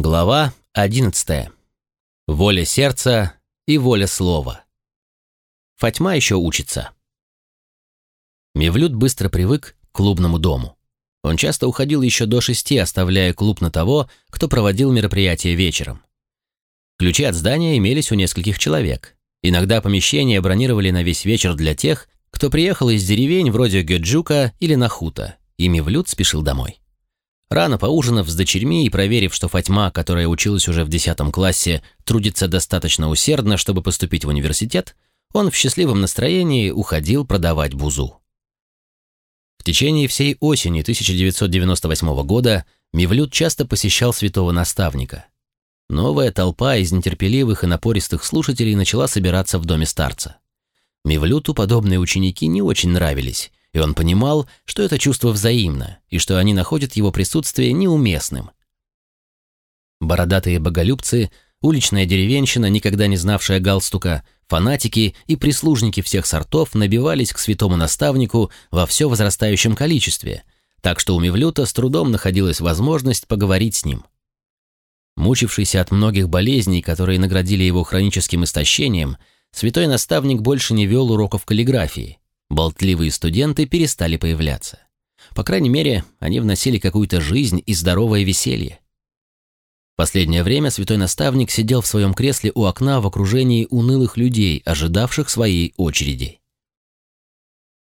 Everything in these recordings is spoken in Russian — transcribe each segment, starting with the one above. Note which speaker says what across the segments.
Speaker 1: Глава 11. Воля сердца и воля слова. Фатьма еще учится. Мевлюд быстро привык к клубному дому. Он часто уходил еще до шести, оставляя клуб на того, кто проводил мероприятие вечером. Ключи от здания имелись у нескольких человек. Иногда помещения бронировали на весь вечер для тех, кто приехал из деревень вроде Геджука или Нахута, и Мевлюд спешил домой. Рано поужинав с дочерьми и проверив, что Фатьма, которая училась уже в 10 классе, трудится достаточно усердно, чтобы поступить в университет, он в счастливом настроении уходил продавать бузу. В течение всей осени 1998 года Мивлют часто посещал святого наставника. Новая толпа из нетерпеливых и напористых слушателей начала собираться в доме старца. Мивлюту подобные ученики не очень нравились, и он понимал, что это чувство взаимно, и что они находят его присутствие неуместным. Бородатые боголюбцы, уличная деревенщина, никогда не знавшая галстука, фанатики и прислужники всех сортов набивались к святому наставнику во все возрастающем количестве, так что у Мевлюта с трудом находилась возможность поговорить с ним. Мучившийся от многих болезней, которые наградили его хроническим истощением, святой наставник больше не вел уроков каллиграфии, болтливые студенты перестали появляться. По крайней мере, они вносили какую-то жизнь и здоровое веселье. Последнее время святой наставник сидел в своем кресле у окна в окружении унылых людей, ожидавших своей очереди.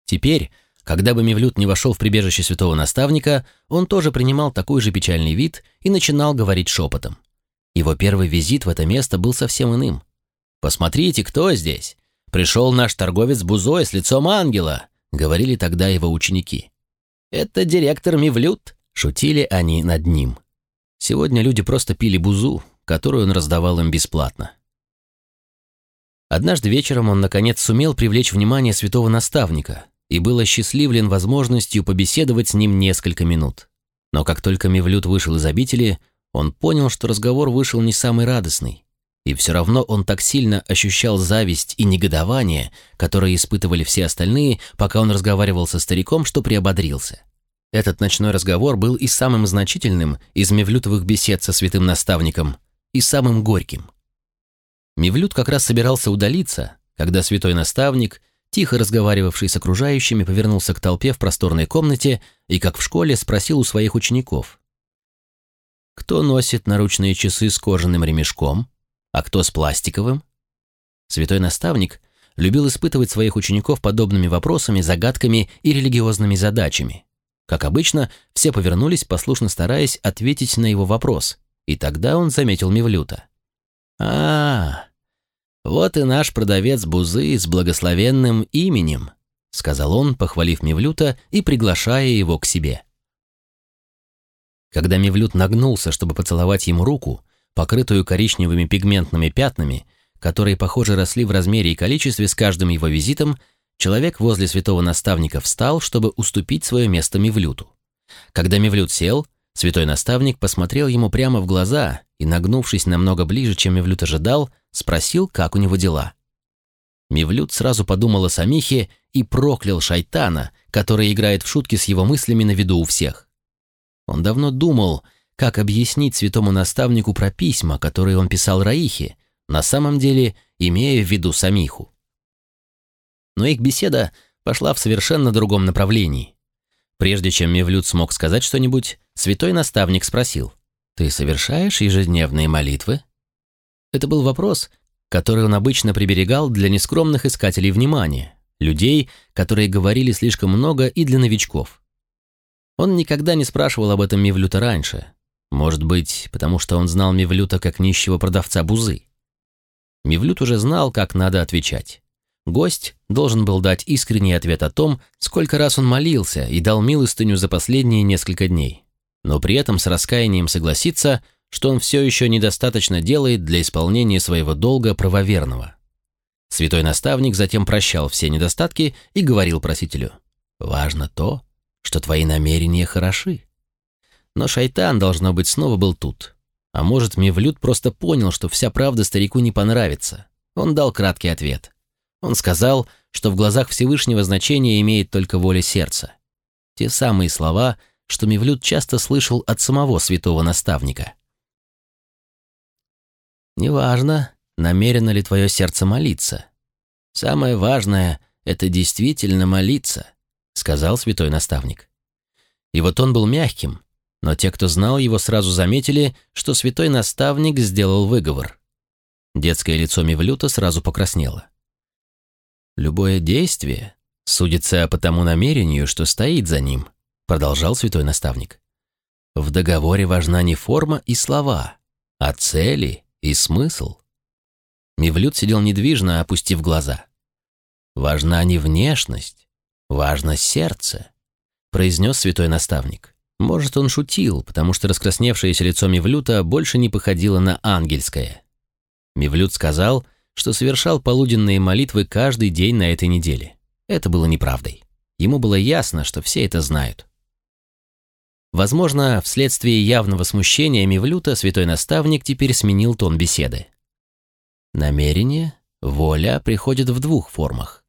Speaker 1: Теперь, когда бы Мевлюд не вошел в прибежище святого наставника, он тоже принимал такой же печальный вид и начинал говорить шепотом. Его первый визит в это место был совсем иным. «Посмотрите, кто здесь! «Пришел наш торговец Бузой с лицом ангела», — говорили тогда его ученики. «Это директор Мивлют», — шутили они над ним. Сегодня люди просто пили бузу, которую он раздавал им бесплатно. Однажды вечером он, наконец, сумел привлечь внимание святого наставника и был осчастливлен возможностью побеседовать с ним несколько минут. Но как только Мивлют вышел из обители, он понял, что разговор вышел не самый радостный. И все равно он так сильно ощущал зависть и негодование, которые испытывали все остальные, пока он разговаривал со стариком, что приободрился. Этот ночной разговор был и самым значительным из Мевлютовых бесед со святым наставником, и самым горьким. Мевлют как раз собирался удалиться, когда святой наставник, тихо разговаривавший с окружающими, повернулся к толпе в просторной комнате и, как в школе, спросил у своих учеников. «Кто носит наручные часы с кожаным ремешком?» А кто с пластиковым? Святой наставник любил испытывать своих учеников подобными вопросами, загадками и религиозными задачами. Как обычно, все повернулись, послушно стараясь ответить на его вопрос, и тогда он заметил Мевлюта. «А, вот и наш продавец бузы с благословенным именем», сказал он, похвалив Мевлюта и приглашая его к себе. Когда Мевлют нагнулся, чтобы поцеловать ему руку, покрытую коричневыми пигментными пятнами, которые, похоже, росли в размере и количестве с каждым его визитом, человек возле святого наставника встал, чтобы уступить свое место Мевлюту. Когда Мевлют сел, святой наставник посмотрел ему прямо в глаза и, нагнувшись намного ближе, чем Мевлют ожидал, спросил, как у него дела. Мевлют сразу подумал о Самихе и проклял шайтана, который играет в шутки с его мыслями на виду у всех. Он давно думал, как объяснить святому наставнику про письма, которые он писал Раихе, на самом деле имея в виду самиху. Но их беседа пошла в совершенно другом направлении. Прежде чем Мевлюд смог сказать что-нибудь, святой наставник спросил, «Ты совершаешь ежедневные молитвы?» Это был вопрос, который он обычно приберегал для нескромных искателей внимания, людей, которые говорили слишком много и для новичков. Он никогда не спрашивал об этом Мевлюта раньше, может быть, потому что он знал Мевлюта как нищего продавца бузы. Мевлют уже знал, как надо отвечать. Гость должен был дать искренний ответ о том, сколько раз он молился и дал милостыню за последние несколько дней, но при этом с раскаянием согласиться, что он все еще недостаточно делает для исполнения своего долга правоверного. Святой наставник затем прощал все недостатки и говорил просителю, «Важно то, что твои намерения хороши». Но шайтан, должно быть, снова был тут. А может, Мевлюд просто понял, что вся правда старику не понравится. Он дал краткий ответ. Он сказал, что в глазах Всевышнего значение имеет только воля сердца. Те самые слова, что Мевлюд часто слышал от самого святого наставника. Неважно, намерено ли твое сердце молиться. Самое важное — это действительно молиться, сказал святой наставник. И вот он был мягким, но те, кто знал его, сразу заметили, что святой наставник сделал выговор. Детское лицо Мивлюта сразу покраснело. «Любое действие судится по тому намерению, что стоит за ним», продолжал святой наставник. «В договоре важна не форма и слова, а цели и смысл». Мивлют сидел недвижно, опустив глаза. «Важна не внешность, важно сердце», произнес святой наставник. Может, он шутил, потому что раскрасневшееся лицо Мивлюта больше не походило на ангельское. Мивлют сказал, что совершал полуденные молитвы каждый день на этой неделе. Это было неправдой. Ему было ясно, что все это знают. Возможно, вследствие явного смущения Мивлюта святой наставник теперь сменил тон беседы. Намерение, воля приходят в двух формах.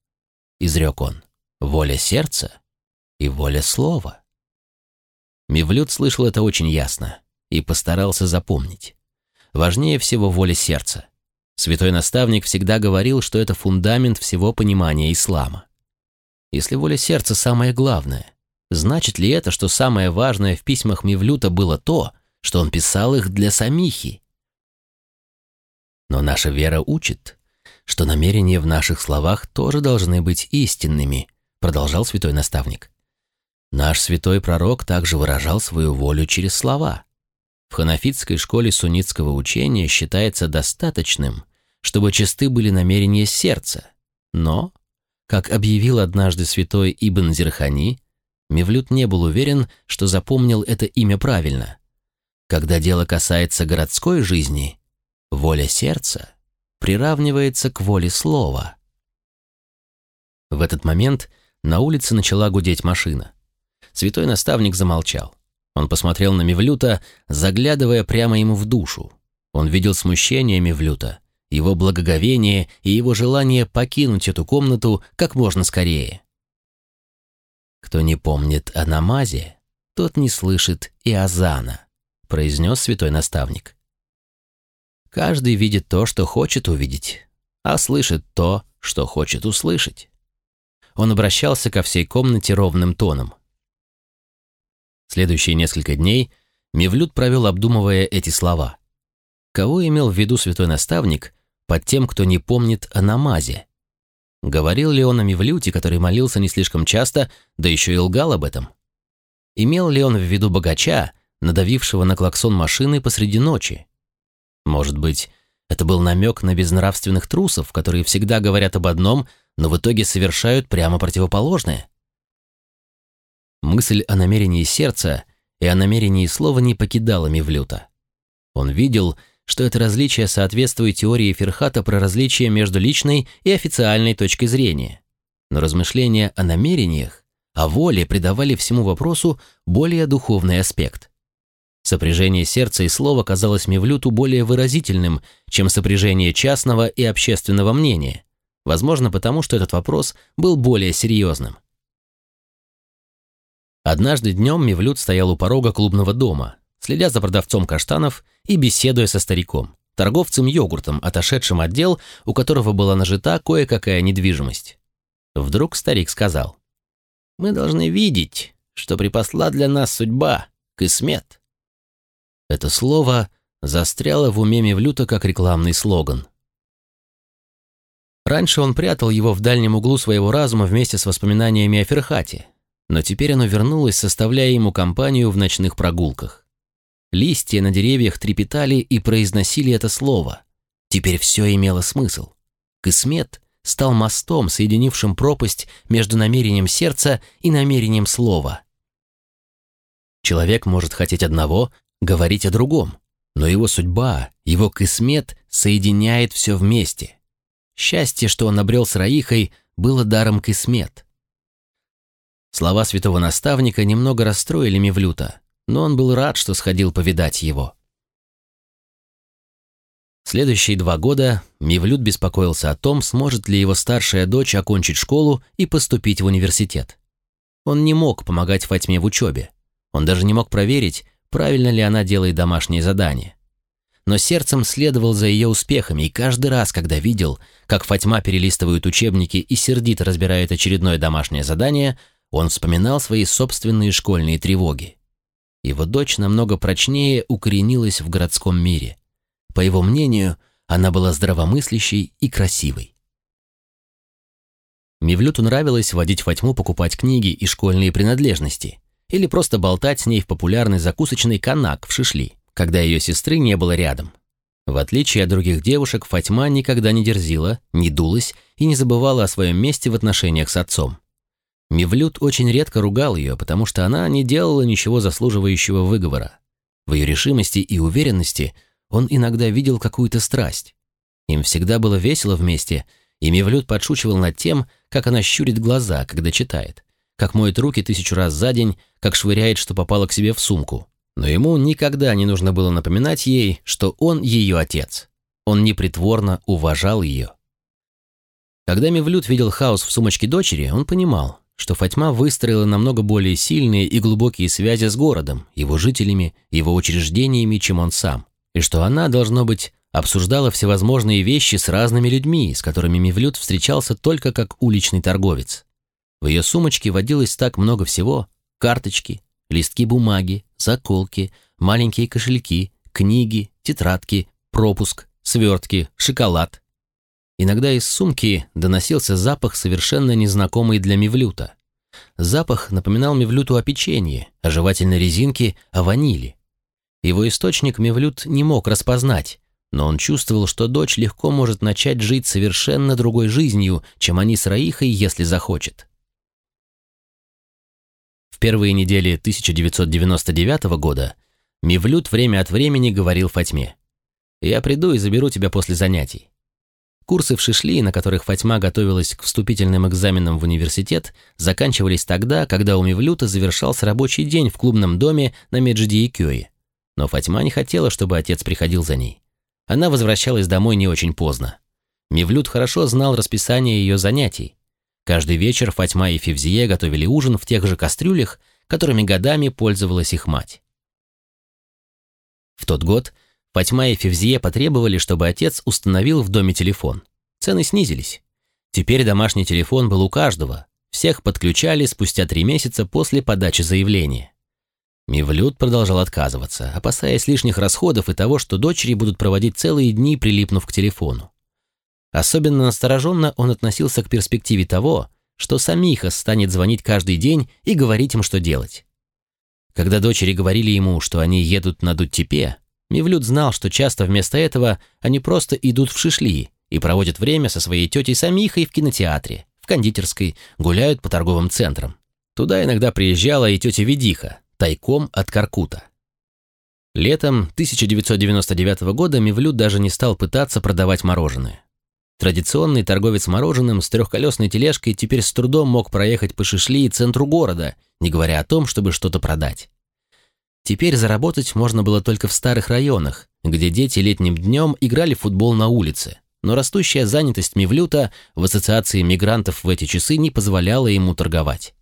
Speaker 1: Изрек он. Воля сердца и воля слова. Мивлют слышал это очень ясно и постарался запомнить. Важнее всего воля сердца. Святой наставник всегда говорил, что это фундамент всего понимания ислама. Если воля сердца самое главное, значит ли это, что самое важное в письмах Мивлюта было то, что он писал их для самихи? Но наша вера учит, что намерения в наших словах тоже должны быть истинными, продолжал святой наставник. Наш святой пророк также выражал свою волю через слова. В ханафитской школе суннитского учения считается достаточным, чтобы чисты были намерения сердца. Но, как объявил однажды святой Ибн Зирхани, Мевлюд не был уверен, что запомнил это имя правильно. Когда дело касается городской жизни, воля сердца приравнивается к воле слова. В этот момент на улице начала гудеть машина. Святой наставник замолчал. Он посмотрел на Мевлюта, заглядывая прямо ему в душу. Он видел смущение Мевлюта, его благоговение и его желание покинуть эту комнату как можно скорее. «Кто не помнит о намазе, тот не слышит и азана», произнес святой наставник. «Каждый видит то, что хочет увидеть, а слышит то, что хочет услышать». Он обращался ко всей комнате ровным тоном – Следующие несколько дней Мевлюд провел, обдумывая эти слова. Кого имел в виду святой наставник под тем, кто не помнит о намазе? Говорил ли он о Мевлюте, который молился не слишком часто, да еще и лгал об этом? Имел ли он в виду богача, надавившего на клаксон машины посреди ночи? Может быть, это был намек на безнравственных трусов, которые всегда говорят об одном, но в итоге совершают прямо противоположное? Мысль о намерении сердца и о намерении слова не покидала Мивлюта. Он видел, что это различие соответствует теории Ферхата про различие между личной и официальной точкой зрения. Но размышления о намерениях, о воле придавали всему вопросу более духовный аспект. Сопряжение сердца и слова казалось Мивлюту более выразительным, чем сопряжение частного и общественного мнения, возможно потому, что этот вопрос был более серьезным. Однажды днем Мевлюд стоял у порога клубного дома, следя за продавцом каштанов и беседуя со стариком, торговцем йогуртом, отошедшим отдел, у которого была нажита кое-какая недвижимость. Вдруг старик сказал, «Мы должны видеть, что припасла для нас судьба, кисмет». Это слово застряло в уме Мевлюта как рекламный слоган. Раньше он прятал его в дальнем углу своего разума вместе с воспоминаниями о Ферхате, но теперь оно вернулось, составляя ему компанию в ночных прогулках. Листья на деревьях трепетали и произносили это слово. Теперь все имело смысл. Кысмет стал мостом, соединившим пропасть между намерением сердца и намерением слова. Человек может хотеть одного, говорить о другом, но его судьба, его кысмет соединяет все вместе. Счастье, что он обрел с Раихой, было даром кысмет. Слова святого наставника немного расстроили Мевлюта, но он был рад, что сходил повидать его. Следующие два года Мевлют беспокоился о том, сможет ли его старшая дочь окончить школу и поступить в университет. Он не мог помогать Фатьме в учебе. Он даже не мог проверить, правильно ли она делает домашние задания. но сердцем следовал за ее успехами, и каждый раз, когда видел, как Фатьма перелистывает учебники и сердито разбирает очередное домашнее задание, он вспоминал свои собственные школьные тревоги. Его дочь намного прочнее укоренилась в городском мире. По его мнению, она была здравомыслящей и красивой. Мивлюту нравилось водить Фатьму покупать книги и школьные принадлежности, или просто болтать с ней в популярной закусочной канак в Шишли, когда ее сестры не было рядом. В отличие от других девушек, Фатьма никогда не дерзила, не дулась и не забывала о своем месте в отношениях с отцом. Мивлют очень редко ругал ее, потому что она не делала ничего заслуживающего выговора. В ее решимости и уверенности он иногда видел какую-то страсть. Им всегда было весело вместе, и Мивлют подшучивал над тем, как она щурит глаза, когда читает, как моет руки тысячу раз за день, как швыряет, что попало к себе в сумку. Но ему никогда не нужно было напоминать ей, что он ее отец. Он непритворно уважал ее. Когда Мивлют видел хаос в сумочке дочери, он понимал, что Фатьма выстроила намного более сильные и глубокие связи с городом, его жителями, его учреждениями, чем он сам, и что она, должно быть, обсуждала всевозможные вещи с разными людьми, с которыми Мивлют встречался только как уличный торговец. В ее сумочке водилось так много всего – карточки, листки бумаги, заколки, маленькие кошельки, книги, тетрадки, пропуск, свертки, шоколад. Иногда из сумки доносился запах, совершенно незнакомый для Мивлюта. Запах напоминал Мивлюту о печенье, о жевательной резинке, о ванили. Его источник Мивлют не мог распознать, но он чувствовал, что дочь легко может начать жить совершенно другой жизнью, чем они с Раихой, если захочет. В первые недели 1999 года Мивлют время от времени говорил Фатьме, «Я приду и заберу тебя после занятий. Курсы в Шишли, на которых Фатьма готовилась к вступительным экзаменам в университет, заканчивались тогда, когда у Мивлюта завершался рабочий день в клубном доме на Меджди и Кёе. Но Фатьма не хотела, чтобы отец приходил за ней. Она возвращалась домой не очень поздно. Мивлют хорошо знал расписание ее занятий. Каждый вечер Фатьма и Февзие готовили ужин в тех же кастрюлях, которыми годами пользовалась их мать. В тот год Фатьма и Февзие потребовали, чтобы отец установил в доме телефон. Цены снизились. Теперь домашний телефон был у каждого. Всех подключали спустя три месяца после подачи заявления. Мивлют продолжал отказываться, опасаясь лишних расходов и того, что дочери будут проводить целые дни, прилипнув к телефону. Особенно настороженно он относился к перспективе того, что Самиха станет звонить каждый день и говорить им, что делать. Когда дочери говорили ему, что они едут на Дуттепе, Мивлют знал, что часто вместо этого они просто идут в шишли и проводят время со своей тетей Самихой в кинотеатре, в кондитерской, гуляют по торговым центрам. Туда иногда приезжала и тетя Ведиха, тайком от Каркута. Летом 1999 года Мивлют даже не стал пытаться продавать мороженое. Традиционный торговец мороженым с трехколесной тележкой теперь с трудом мог проехать по Шишли и центру города, не говоря о том, чтобы что-то продать. Теперь заработать можно было только в старых районах, где дети летним днем играли в футбол на улице, но растущая занятость Мивлюта в ассоциации мигрантов в эти часы не позволяла ему торговать.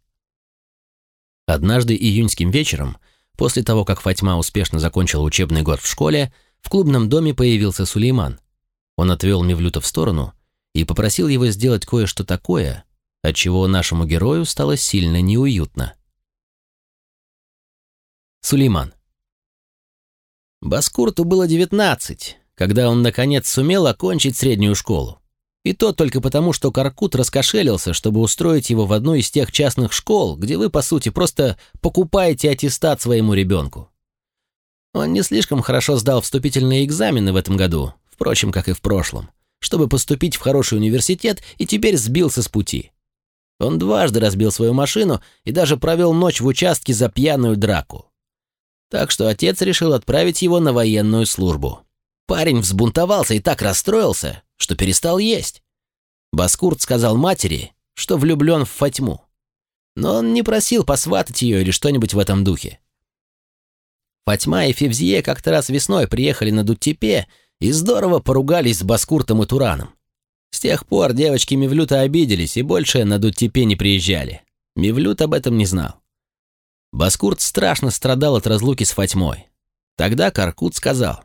Speaker 1: Однажды июньским вечером, после того, как Фатьма успешно закончила учебный год в школе, в клубном доме появился Сулейман. Он отвел Мивлюта в сторону и попросил его сделать кое-что такое, от чего нашему герою стало сильно неуютно. Сулейман. Баскурту было 19, когда он, наконец, сумел окончить среднюю школу. И то только потому, что Каркут раскошелился, чтобы устроить его в одну из тех частных школ, где вы, по сути, просто покупаете аттестат своему ребенку. Он не слишком хорошо сдал вступительные экзамены в этом году, впрочем, как и в прошлом, чтобы поступить в хороший университет и теперь сбился с пути. Он дважды разбил свою машину и даже провел ночь в участке за пьяную драку. Так что отец решил отправить его на военную службу. Парень взбунтовался и так расстроился, что перестал есть. Баскурт сказал матери, что влюблен в Фатьму. Но он не просил посватать ее или что-нибудь в этом духе. Фатьма и Февзие как-то раз весной приехали на Дуттепе и здорово поругались с Баскуртом и Тураном. С тех пор девочки Мивлюта обиделись и больше на Дуттепе не приезжали. Мивлют об этом не знал. Баскурт страшно страдал от разлуки с Фатьмой. Тогда Каркут сказал,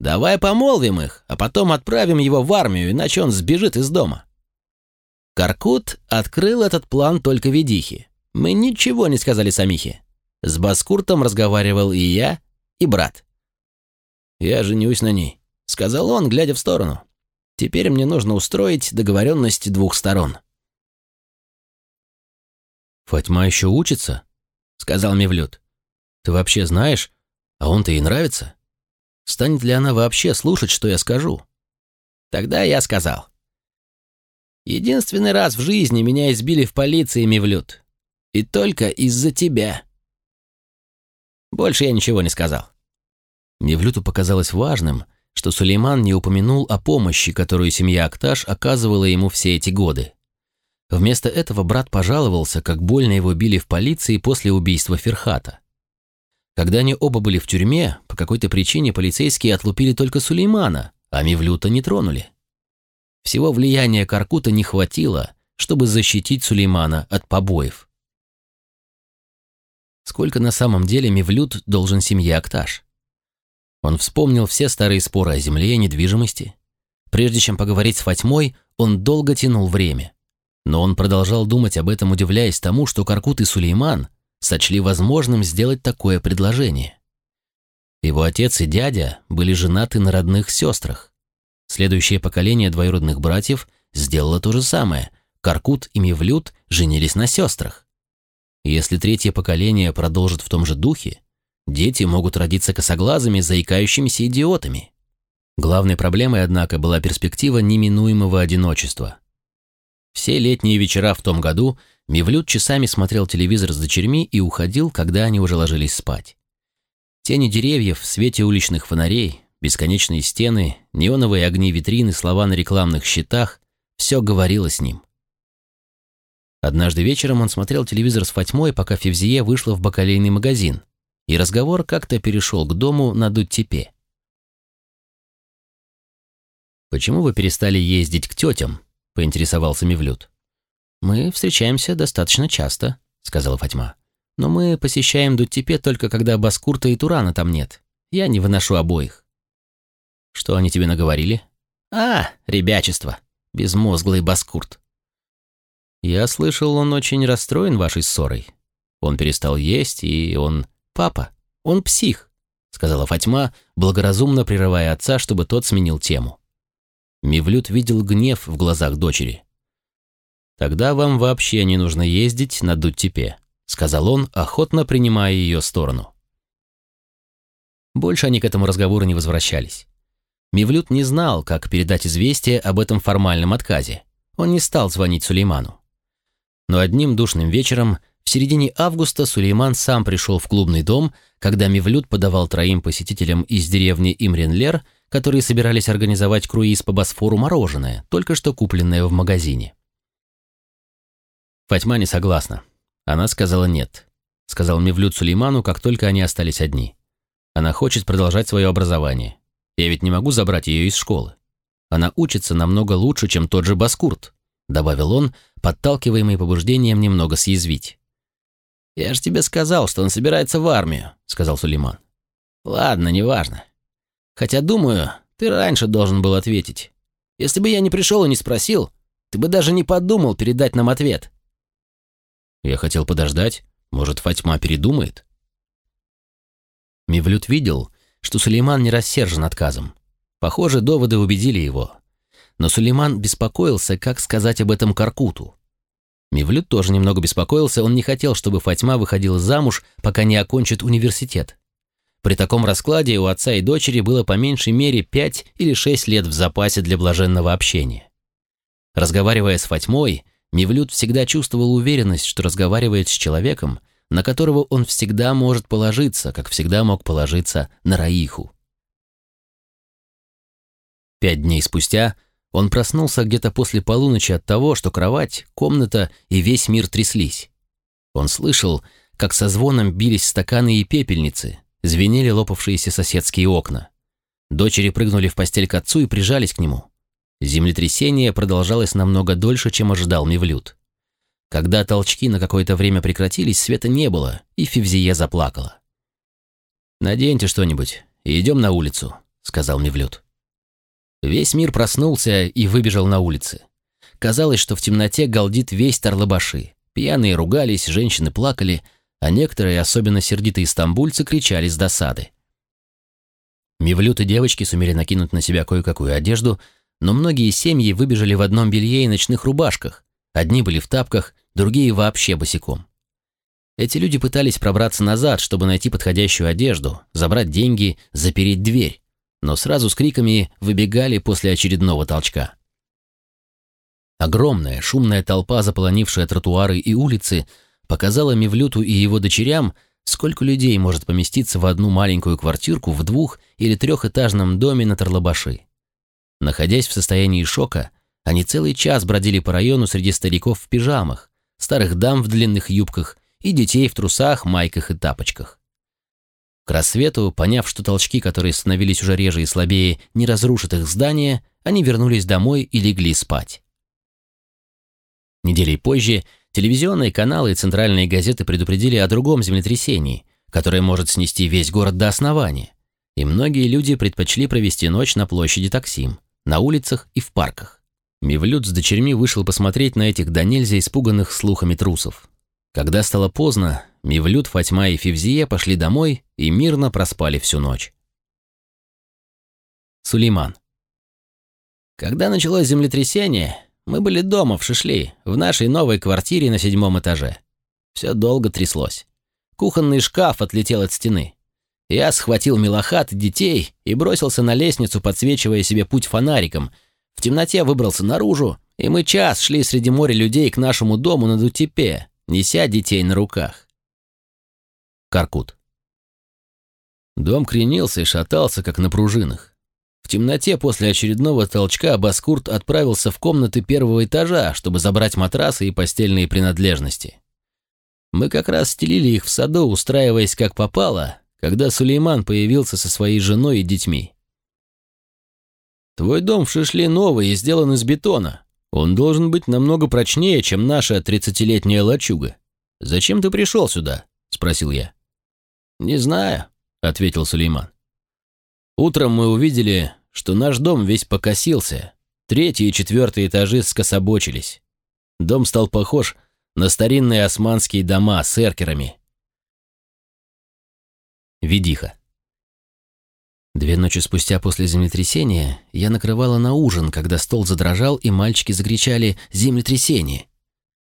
Speaker 1: Давай помолвим их, а потом отправим его в армию, иначе он сбежит из дома». Каркут открыл этот план только Ведихи. Мы ничего не сказали Самихе. С Баскуртом разговаривал и я, и брат. «Я женюсь на ней», — сказал он, глядя в сторону. «Теперь мне нужно устроить договоренность двух сторон».
Speaker 2: «Фатьма еще учится?» — сказал Мевлюд. «Ты вообще знаешь, а он-то ей нравится? Станет ли она вообще слушать, что я скажу?»
Speaker 1: Тогда я сказал. «Единственный раз в жизни меня избили в полиции, Мевлюд. И только из-за тебя». Больше я ничего не сказал.
Speaker 2: Мевлюту показалось важным, что Сулейман не упомянул о помощи, которую семья Акташ оказывала ему все эти годы. Вместо этого брат пожаловался, как больно его били в полиции после убийства Ферхата. Когда они оба были в тюрьме, по какой-то причине полицейские отлупили только Сулеймана, а Мевлюта не тронули. Всего влияния Каркута не хватило, чтобы защитить Сулеймана от побоев. Сколько на самом деле Мевлюд должен семье Акташ? Он вспомнил все старые споры о земле и недвижимости. Прежде чем поговорить с Фатьмой, он долго тянул время. Но он продолжал думать об этом, удивляясь тому, что Каркут и Сулейман сочли возможным сделать такое предложение. Его отец и дядя были женаты на родных сестрах. Следующее поколение двоюродных братьев сделало то же самое. Каркут и Мевлюд женились на сестрах. Если третье поколение продолжит в том же духе, дети могут родиться косоглазыми, заикающимися идиотами. Главной проблемой, однако, была перспектива неминуемого одиночества. Все летние вечера в том году Мивлют часами смотрел телевизор с дочерьми и уходил, когда они уже ложились спать. Тени деревьев в свете уличных фонарей, бесконечные стены, неоновые огни витрины, слова на рекламных щитах — все говорило с ним. Однажды вечером он смотрел телевизор с Фатьмой, пока Февзие вышла в бакалейный магазин, и разговор как-то перешел к дому на Дудтепе. «Почему вы перестали ездить к тетям?» — поинтересовался Мивлют. «Мы встречаемся достаточно часто», — сказала Фатьма. «Но мы посещаем Дуттепе только когда Баскурта и Турана там нет. Я не выношу обоих». «Что они тебе наговорили?» «А, ребячество. Безмозглый Баскурт». «Я слышал, он очень расстроен вашей ссорой. Он перестал есть, и он... Папа, он псих», — сказала Фатьма, благоразумно прерывая отца, чтобы тот сменил тему. Мивлют видел гнев в глазах дочери. «Тогда вам вообще не нужно ездить на Дуттепе», — сказал он, охотно принимая ее сторону. Больше они к этому разговору не возвращались. Мивлют не знал, как передать известие об этом формальном отказе. Он не стал звонить Сулейману. Но одним душным вечером в середине августа Сулейман сам пришел в клубный дом, когда Мивлют подавал троим посетителям из деревни Имренлер которые собирались организовать круиз по Босфору мороженое, только что купленное в магазине. Фатьма не согласна. Она сказала «нет», — сказал Мевлюд Сулейману, как только они остались одни. Она хочет продолжать свое образование. Я ведь не могу забрать ее из школы. Она учится намного лучше, чем тот же Баскурт, добавил он, подталкиваемый побуждением немного съязвить. «Я же тебе сказал, что он собирается в армию», — сказал Сулейман. «Ладно, неважно. Хотя, думаю, ты раньше должен был ответить. Если бы я не пришел и не спросил, ты бы даже не подумал передать нам ответ. Я хотел подождать. Может, Фатьма передумает? Мивлют видел, что Сулейман не рассержен отказом. Похоже, доводы убедили его. Но Сулейман беспокоился, как сказать об этом Каркуту. Мивлют тоже немного беспокоился, он не хотел, чтобы Фатьма выходила замуж, пока не окончит университет. При таком раскладе у отца и дочери было по меньшей мере пять или шесть лет в запасе для блаженного общения. Разговаривая с Фатьмой, Мивлют всегда чувствовал уверенность, что разговаривает с человеком, на которого он всегда может положиться, как всегда мог положиться на Раиху. Пять дней спустя он проснулся где-то после полуночи от того, что кровать, комната и весь мир тряслись. Он слышал, как со звоном бились стаканы и пепельницы, Звенели лопавшиеся соседские окна. Дочери прыгнули в постель к отцу и прижались к нему. Землетрясение продолжалось намного дольше, чем ожидал Мевлюд. Когда толчки на какое-то время прекратились, света не было, и Февзие заплакала. «Наденьте что-нибудь и идем на улицу», — сказал Мевлюд. Весь мир проснулся и выбежал на улицы. Казалось, что в темноте галдит весь Тарлабаши. Пьяные ругались, женщины плакали, а некоторые, особенно сердитые стамбульцы, кричали с досады. Мивлют и девочки сумели накинуть на себя кое-какую одежду, но многие семьи выбежали в одном белье и ночных рубашках. Одни были в тапках, другие вообще босиком. Эти люди пытались пробраться назад, чтобы найти подходящую одежду, забрать деньги, запереть дверь но сразу с криками выбегали после очередного толчка. Огромная шумная толпа, заполонившая тротуары и улицы, показала Мевлюту и его дочерям, сколько людей может поместиться в одну маленькую квартирку в двух- или трехэтажном доме на Тарлабаши. Находясь в состоянии шока, они целый час бродили по району среди стариков в пижамах, старых дам в длинных юбках и детей в трусах, майках и тапочках. К рассвету, поняв, что толчки, которые становились уже реже и слабее, не разрушат их здание, они вернулись домой и легли спать. Неделей позже телевизионные каналы и центральные газеты предупредили о другом землетрясении, которое может снести весь город до основания, и многие люди предпочли провести ночь на площади Таксим, на улицах и в парках. Мивлют с дочерьми вышел посмотреть на этих до нельзя испуганных слухами трусов. Когда стало поздно, Мивлют, Фатьма и Фивзие пошли домой и мирно проспали всю ночь. Сулейман. Когда началось землетрясение, мы были дома в Шишли, в нашей новой квартире на седьмом этаже. Все долго тряслось. Кухонный шкаф отлетел от стены. Я схватил милохат детей и бросился на лестницу, подсвечивая себе путь фонариком. В темноте выбрался наружу, и мы час шли среди моря людей к нашему дому на Дутепе, неся детей на руках. Каркут. Дом кренился и шатался, как на пружинах. В темноте после очередного толчка Баскурт отправился в комнаты первого этажа, чтобы забрать матрасы и постельные принадлежности. Мы как раз стелили их в саду, устраиваясь как попало, когда Сулейман появился со своей женой и детьми. «Твой дом в Шишле новый и сделан из бетона. Он должен быть намного прочнее, чем наша тридцатилетняя лачуга. Зачем ты пришел сюда?» — спросил я. «Не знаю», — ответил Сулейман. «Утром мы увидели, что наш дом весь покосился. Третий и четвертый этажи скособочились. Дом стал похож на старинные османские дома с эркерами». Ведиха. Две ночи спустя после землетрясения я накрывала на ужин, когда стол задрожал, и мальчики закричали «Землетрясение!».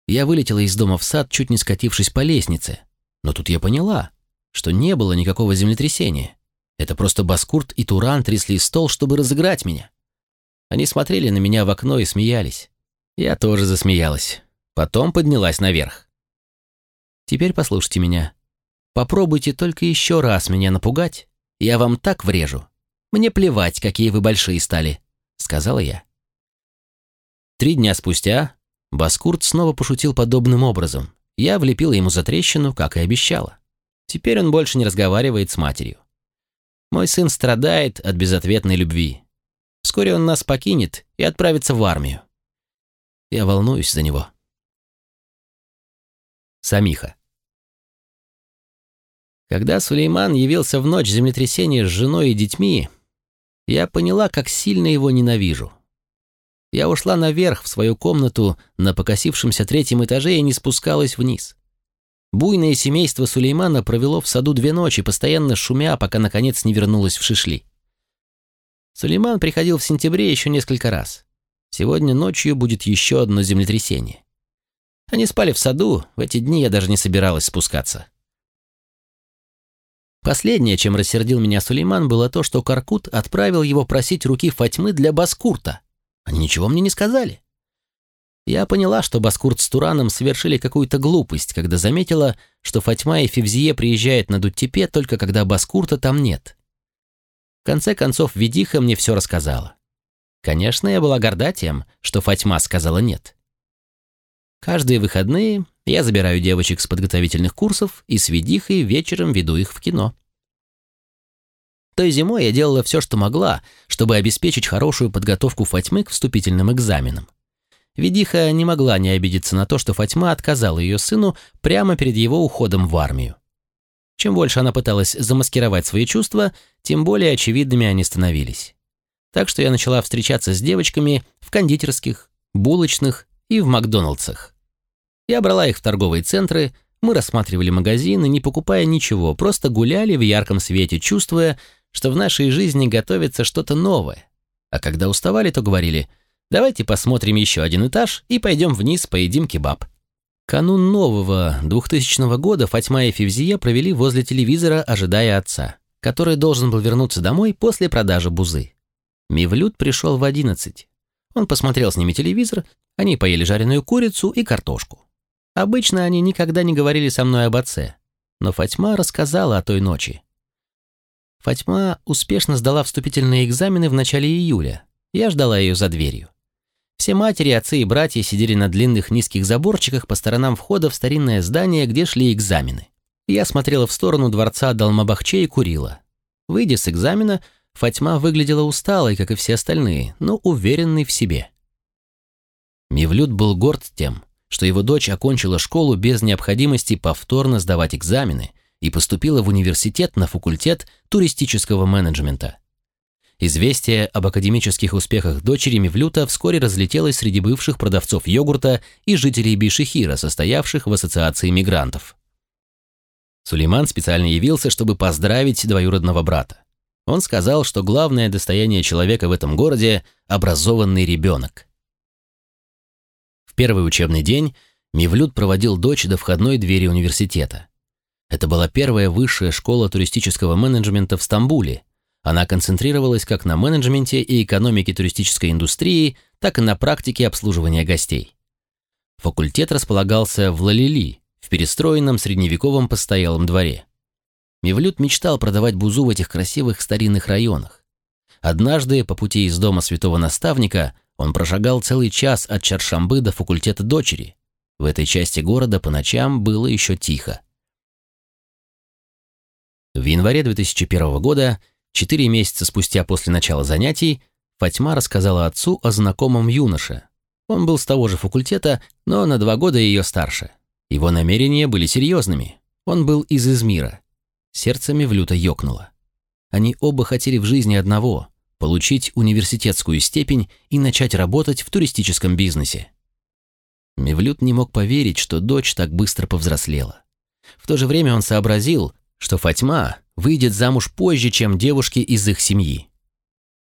Speaker 2: Я вылетела из дома в сад, чуть не скатившись по лестнице. Но тут я поняла, что не было никакого землетрясения. Это просто Баскурт и Туран трясли стол, чтобы разыграть меня. Они смотрели на меня в окно и смеялись. Я тоже засмеялась. Потом поднялась наверх. Теперь послушайте меня. Попробуйте только еще раз меня напугать. Я вам так врежу. Мне плевать, какие вы большие стали, сказала я. Три дня спустя Баскурт снова пошутил подобным образом. Я влепила ему за трещину, как и обещала. Теперь он больше не разговаривает с матерью. Мой сын страдает от безответной любви. Вскоре он нас покинет и отправится в армию. Я волнуюсь за него. Самиха. Когда Сулейман явился в ночь землетрясения с женой и детьми, я поняла, как сильно его ненавижу. Я ушла наверх в свою комнату на покосившемся третьем этаже и не спускалась вниз. Буйное семейство Сулеймана провело в саду две ночи, постоянно шумя, пока наконец не вернулось в Шишли. Сулейман приходил в сентябре еще несколько раз. Сегодня ночью будет еще одно землетрясение. Они спали в саду, в эти дни я даже не собиралась спускаться. Последнее, чем рассердил меня Сулейман, было то, что Каркут отправил его просить руки Фатьмы для Баскурта. Они ничего мне не сказали. Я поняла, что Баскурт с Тураном совершили какую-то глупость, когда заметила, что Фатьма и Февзие приезжают на Дуттепе только когда Баскурта там нет. В конце концов, Ведиха мне все рассказала. Конечно, я была горда тем, что Фатьма сказала «нет». Каждые выходные я забираю девочек с подготовительных курсов и с Ведихой вечером веду их в кино. Той зимой я делала все, что могла, чтобы обеспечить хорошую подготовку Фатьмы к вступительным экзаменам. Ведиха не могла не обидеться на то, что Фатьма отказала ее сыну прямо перед его уходом в армию.
Speaker 1: Чем больше она пыталась замаскировать свои чувства, тем более очевидными они становились. Так что я начала встречаться с девочками в кондитерских, булочных и в Макдоналдсах. Я брала их в торговые центры, мы рассматривали магазины, не покупая ничего, просто гуляли в ярком свете, чувствуя, что в нашей жизни готовится что-то новое. А когда уставали, то говорили «давайте посмотрим еще один этаж и пойдем вниз, поедим кебаб». Канун нового 2000 года Фатьма и Февзия провели возле телевизора, ожидая отца, который должен был вернуться домой после продажи бузы. Мивлют пришел в 11. Он посмотрел с ними телевизор, они поели жареную курицу и картошку. Обычно они никогда не говорили со мной об отце, но Фатьма рассказала о той ночи. Фатьма успешно сдала вступительные экзамены в начале июля. Я ждала ее за дверью. Все матери, отцы и братья сидели на длинных низких заборчиках по сторонам входа в старинное здание, где шли экзамены. Я смотрела в сторону дворца Далмабахче и курила. Выйдя с экзамена, Фатьма выглядела усталой, как и все остальные, но уверенной в себе. Мивлют был горд тем, что его дочь окончила школу без необходимости повторно сдавать экзамены и поступила в университет на факультет туристического менеджмента. Известие об академических успехах дочери Мивлюта вскоре разлетелось среди бывших продавцов йогурта и жителей Бишехира, состоявших в ассоциации мигрантов. Сулейман специально явился, чтобы поздравить двоюродного брата. Он сказал, что главное достояние человека в этом городе – образованный ребенок первый учебный день Мивлют проводил дочь до входной двери университета. Это была первая высшая школа туристического менеджмента в Стамбуле. Она концентрировалась как на менеджменте и экономике туристической индустрии, так и на практике обслуживания гостей. Факультет располагался в Лалили, в перестроенном средневековом постоялом дворе. Мивлют мечтал продавать бузу в этих красивых старинных районах. Однажды по пути из дома святого наставника он прошагал целый час от Чаршамбы до факультета дочери. В этой части города по ночам было еще тихо. В январе 2001 года, четыре месяца спустя после начала занятий, Фатьма рассказала отцу о знакомом юноше. Он был с того же факультета, но на два года ее старше. Его намерения были серьезными. Он был из Измира. Сердце Мевлюта ёкнуло. Они оба хотели в жизни одного получить университетскую степень и начать работать в туристическом бизнесе. Мевлюд не мог поверить, что дочь так быстро повзрослела. В то же время он сообразил, что Фатьма выйдет замуж позже, чем девушки из их семьи.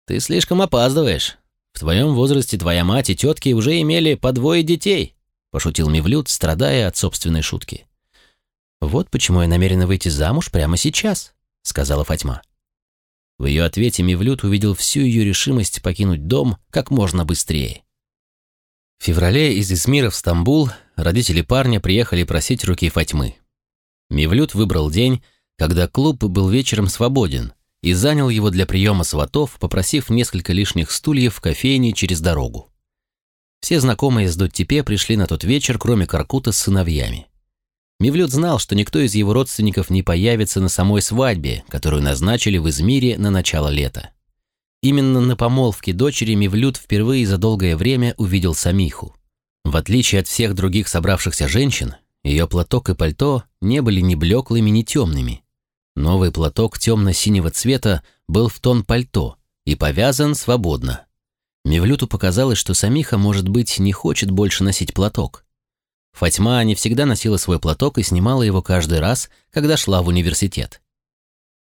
Speaker 1: «Ты слишком опаздываешь. В твоем возрасте твоя мать и тетки уже имели по двое детей», пошутил Мевлюд, страдая от собственной шутки. «Вот почему я намерена выйти замуж прямо сейчас», сказала Фатьма. В ее ответе Мивлют увидел всю ее решимость покинуть дом как можно быстрее. В феврале из Измира в Стамбул родители парня приехали просить руки Фатьмы. Мивлют выбрал день, когда клуб был вечером свободен, и занял его для приема сватов, попросив несколько лишних стульев в кофейне через дорогу. Все знакомые с Доттепе пришли на тот вечер, кроме Каркута с сыновьями. Мивлют знал, что никто из его родственников не появится на самой свадьбе, которую назначили в Измире на начало лета. Именно на помолвке дочери Мивлют впервые за долгое время увидел Самиху. В отличие от всех других собравшихся женщин, ее платок и пальто не были ни блеклыми, ни темными. Новый платок темно-синего цвета был в тон пальто и повязан свободно. Мивлюту показалось, что Самиха, может быть, не хочет больше носить платок. Фатьма не всегда носила свой платок и снимала его каждый раз, когда шла в университет.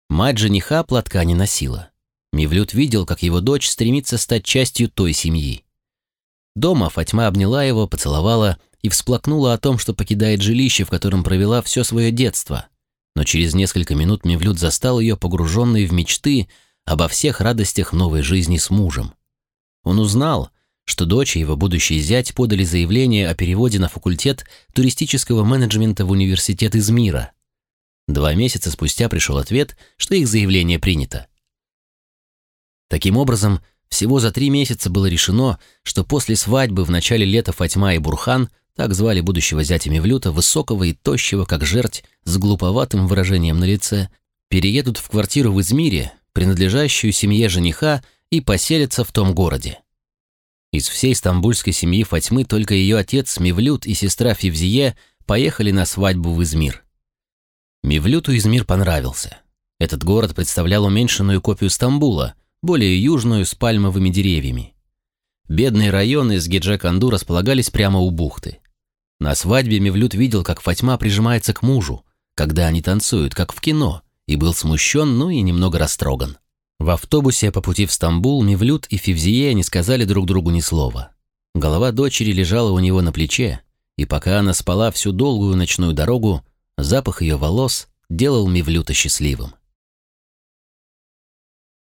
Speaker 1: Мать жениха платка не носила. Мивлют видел, как его дочь стремится стать частью той семьи. Дома Фатьма обняла его, поцеловала и всплакнула о том, что покидает жилище, в котором провела все свое детство. Но через несколько минут Мивлют застал ее погруженной в мечты обо всех радостях новой жизни с мужем. Он узнал, что дочь и его будущий зять подали заявление о переводе на факультет туристического менеджмента в университет Измира. Два месяца спустя пришел ответ, что их заявление принято. Таким образом, всего за три месяца было решено, что после свадьбы в начале лета Фатьма и Бурхан, так звали будущего зятя Мевлюта, высокого и тощего, как жерть, с глуповатым выражением на лице, переедут в квартиру в Измире, принадлежащую семье жениха, и поселятся в том городе. Из всей стамбульской семьи Фатьмы только ее отец Мевлют и сестра Фивзие поехали на свадьбу в Измир.
Speaker 2: Мивлюту Измир понравился. Этот город представлял уменьшенную копию Стамбула, более южную, с пальмовыми деревьями. Бедные районы из Гиджаканду располагались прямо у бухты. На свадьбе Мивлют видел, как Фатьма прижимается к мужу, когда они танцуют, как в кино, и был смущен, ну и немного растроган. В автобусе по пути в Стамбул Мивлют и Фивзие не сказали друг другу ни слова. Голова дочери лежала у него на плече, и пока она спала всю долгую ночную дорогу, запах ее волос делал Мивлюта счастливым.